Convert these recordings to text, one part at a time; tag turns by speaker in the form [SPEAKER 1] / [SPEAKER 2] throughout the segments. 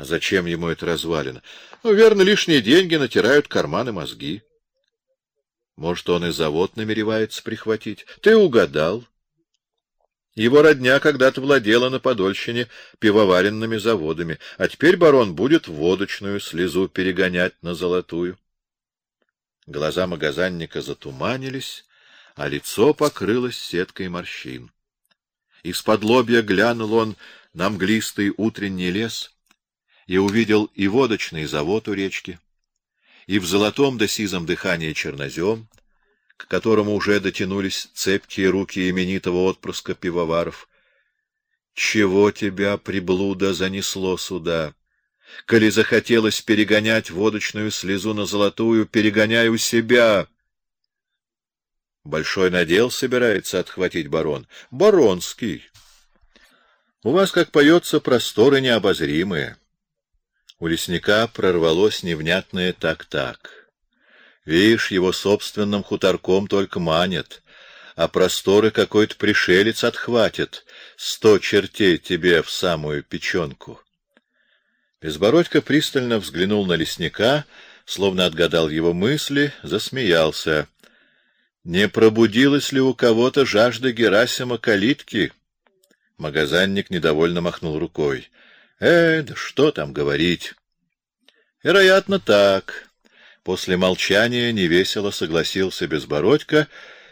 [SPEAKER 1] А зачем ему это развалено? Ну, верно, лишние деньги натирают карманы мозги. Может, он и завод намеревается прихватить. Ты угадал. Его родня когда-то владела на Подольщине пивоваренными заводами, а теперь барон будет водочную слезу перегонять на золотую. Глаза магазинника затуманились, а лицо покрылось сеткой морщин. Из-под лобья глянул он на мглистый утренний лес и увидел и водочный завод у речки, и в золотом да сизом дыхании чернозем, к которому уже дотянулись цепкие руки именитого отпрыска пивоваров. Чего тебя, приблуда, занесло сюда? Коли захотелось перегонять водочную слезу на золотую, перегоняй у себя. Большой надел собирается отхватить барон. Баронский. У вас, как поется, просторы необозримые. У лесника прорвалось невнятное так-так. Видишь, его собственным хуторком только манят, а просторы какой-то пришелец отхватит, сто чертей тебе в самую печенку. Безбородько пристально взглянул на лесника, словно отгадал его мысли, засмеялся. Не пробудилась ли у кого-то жажда Герасима калитки? Магазинник недовольно махнул рукой. Э, да что там говорить? Вероятно, так. После молчания невесело согласился Безбородько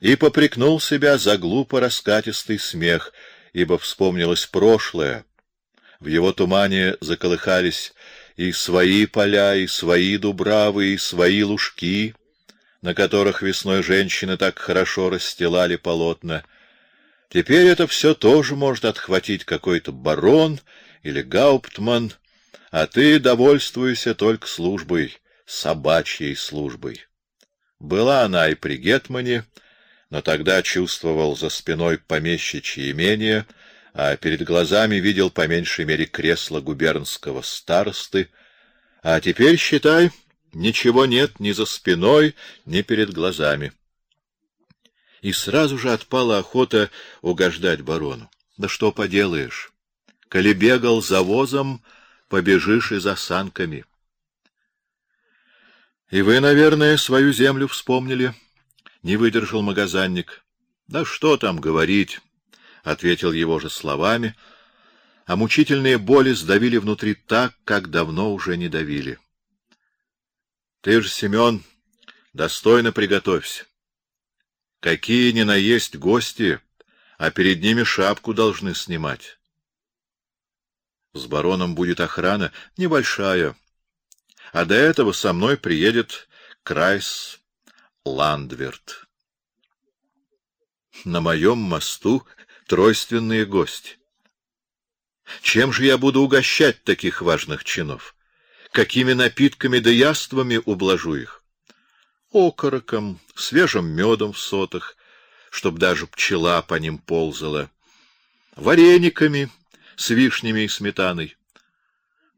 [SPEAKER 1] и попрекнул себя за глупо раскатистый смех, ибо вспомнилось прошлое. В его тумане заколыхались и свои поля, и свои дубравы, и свои лужки, на которых весной женщины так хорошо расстилали полотна. Теперь это все тоже может отхватить какой-то барон или гауптман, а ты довольствуйся только службой, собачьей службой. Была она и при гетмане, но тогда чувствовал за спиной помещичье имение, а перед глазами видел по меньшей мере кресло губернского старосты, а теперь считай, ничего нет ни за спиной, ни перед глазами. И сразу же отпала охота угождать барону. Да что поделаешь? Коли бегал за возом, побежишь и за санками. И вы, наверное, свою землю вспомнили, не выдержал магазинник. Да что там говорить, ответил его же словами, а мучительные боли сдавили внутри так, как давно уже не давили. Ты же, Семен, достойно приготовься. Какие ни на есть гости, а перед ними шапку должны снимать. С бароном будет охрана небольшая, а до этого со мной приедет Крайс Ландверт. На моем мосту тройственные гости. Чем же я буду угощать таких важных чинов? Какими напитками да яствами ублажу их? Окороком, свежим медом в сотах, чтоб даже пчела по ним ползала, варениками, с вишнями и сметаной.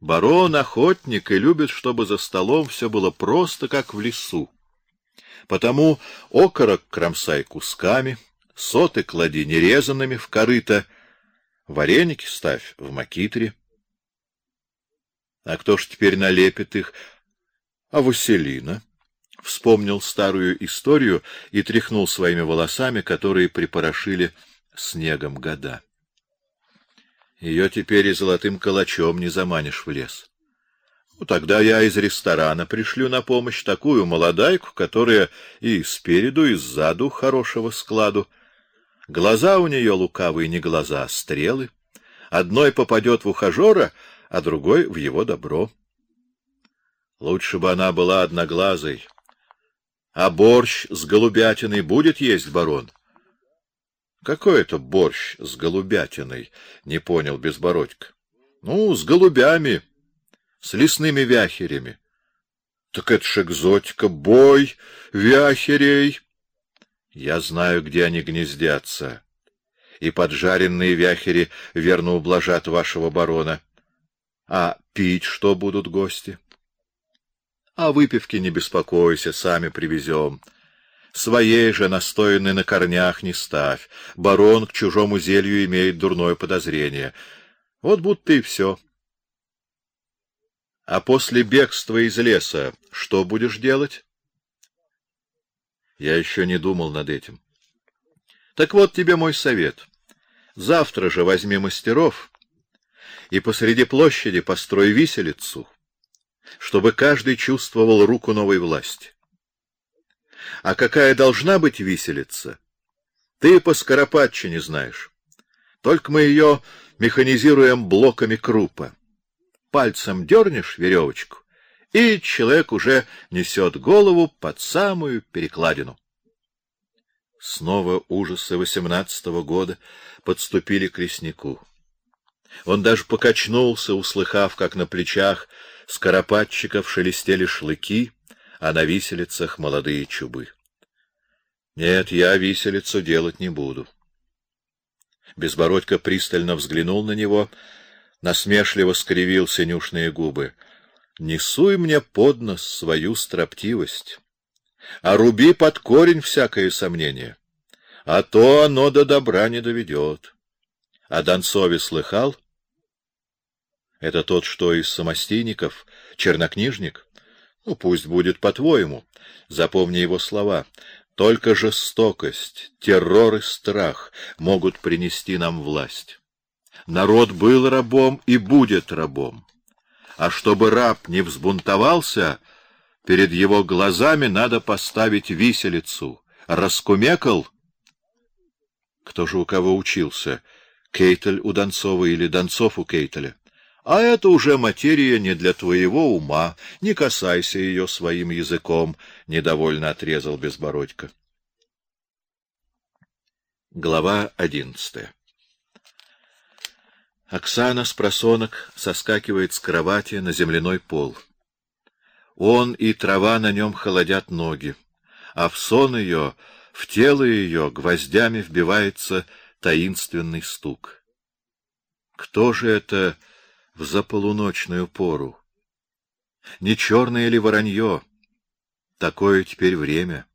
[SPEAKER 1] Барон охотник и любит, чтобы за столом все было просто, как в лесу. Потому окорок кромсай кусками, соты клади нерезанными в корыто, вареники ставь в макитре. А кто ж теперь налепит их? А Василина вспомнил старую историю и тряхнул своими волосами, которые припорошили снегом года. Ее теперь и золотым калачом не заманишь в лес. Ну тогда я из ресторана пришлю на помощь такую молодайку, которая и спереду, и сзаду хорошего складу. Глаза у нее лукавые, не глаза, а стрелы. Одной попадет в ухажера, а другой в его добро. Лучше бы она была одноглазой. А борщ с голубятиной будет есть барон? Какой это борщ с голубятиной? Не понял Безбородько. Ну, с голубями, с лесными вяхерями. Так это ж экзотика, бой вяхерей. Я знаю, где они гнездятся. И поджаренные вяхери верно ублажат вашего барона. А пить что будут гости? А выпивки не беспокойся, сами привезем. Своей же настоянной на корнях не ставь. Барон к чужому зелью имеет дурное подозрение. Вот будто и все. А после бегства из леса что будешь делать? Я еще не думал над этим. Так вот тебе мой совет. Завтра же возьми мастеров и посреди площади построй виселицу, чтобы каждый чувствовал руку новой власти. А какая должна быть виселица, ты по Скоропадчине знаешь. Только мы ее механизируем блоками крупа. Пальцем дернешь веревочку, и человек уже несет голову под самую перекладину. Снова ужасы восемнадцатого года подступили к леснику. Он даже покачнулся, услыхав, как на плечах скоропадчиков шелестели шлыки, а на виселицах молодые чубы. Нет, я виселицу делать не буду. Безбородько пристально взглянул на него, насмешливо скривил синюшные губы. Не суй мне под нос свою строптивость, а руби под корень всякое сомнение, а то оно до добра не доведет. А Донцове слыхал? Это тот, что из самостийников, чернокнижник? Ну, пусть будет по-твоему. Запомни его слова. Только жестокость, террор и страх могут принести нам власть. Народ был рабом и будет рабом. А чтобы раб не взбунтовался, перед его глазами надо поставить виселицу. Раскумекал? Кто же у кого учился? Кейтель у Донцова или Донцов у Кейтеля? А это уже материя не для твоего ума, не касайся ее своим языком, недовольно отрезал Безбородько. Глава одиннадцатая. Оксана с просонок соскакивает с кровати на земляной пол. Он и трава на нем холодят ноги, а в сон ее, в тело ее гвоздями вбивается таинственный стук. Кто же это в заполуночную пору. Не черное ли воронье? Такое теперь время.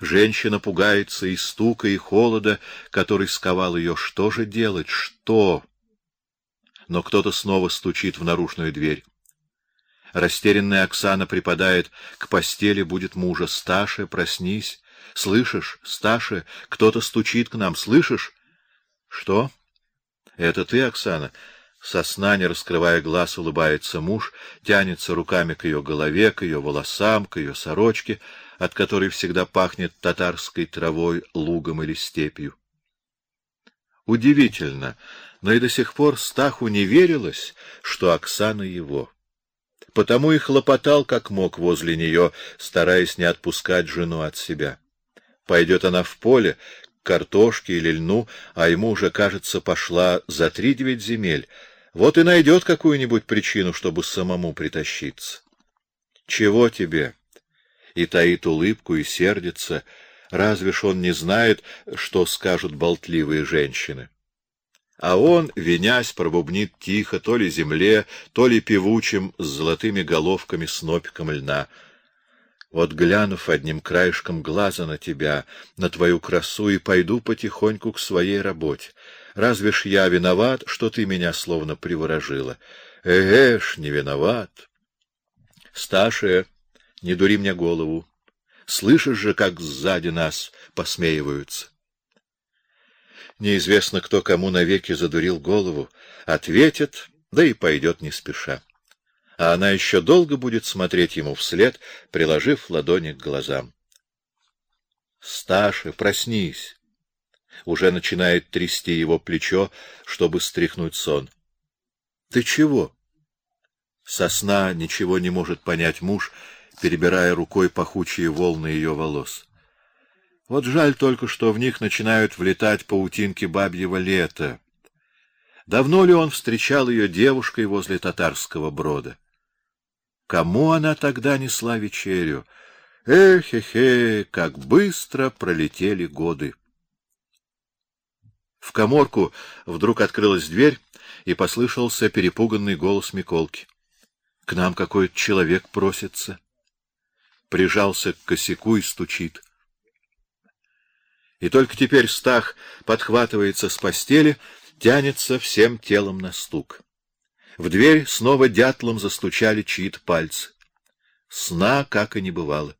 [SPEAKER 1] Женщина пугается и стука, и холода, который сковал ее. Что же делать? Что? Но кто-то снова стучит в наружную дверь. Растерянная Оксана припадает к постели, будет мужа. Сташа, проснись. Слышишь, Сташа, кто-то стучит к нам. Слышишь? Что? Это ты, Оксана? Сосна, не раскрывая глаз, улыбается муж, тянется руками к ее голове, к ее волосам, к ее сорочке, от которой всегда пахнет татарской травой, лугом или степью. Удивительно, но и до сих пор Стаху не верилось, что Оксана его. Потому и хлопотал как мог возле нее, стараясь не отпускать жену от себя. Пойдет она в поле, картошке или льну, а ему уже, кажется, пошла за три девять земель. Вот и найдет какую-нибудь причину, чтобы самому притащиться. Чего тебе? И таит улыбку и сердится. Разве ж он не знает, что скажут болтливые женщины? А он, винясь, пробубнит тихо то ли земле, то ли певучим с золотыми головками снопиком льна — вот глянув одним краешком глаза на тебя, на твою красу, и пойду потихоньку к своей работе. Разве ж я виноват, что ты меня словно приворожила? Эш, не виноват. Сташе, не дури мне голову. Слышишь же, как сзади нас посмеиваются. Неизвестно, кто кому навеки задурил голову, ответит, да и пойдет не спеша а она еще долго будет смотреть ему вслед, приложив ладони к глазам. Сташа, проснись. Уже начинает трясти его плечо, чтобы стряхнуть сон. Ты чего? Сосна ничего не может понять муж, перебирая рукой пахучие волны ее волос. Вот жаль только, что в них начинают влетать паутинки бабьего лета. Давно ли он встречал ее девушкой возле татарского брода? Кому она тогда несла вечерю? Эх-хе-хе, как быстро пролетели годы. В каморку вдруг открылась дверь, и послышался перепуганный голос Миколки. К нам какой-то человек просится. Прижался к косяку и стучит. И только теперь Стах подхватывается с постели, тянется всем телом на стук. В дверь снова дятлом застучали чьи-то пальцы. Сна как и не бывало.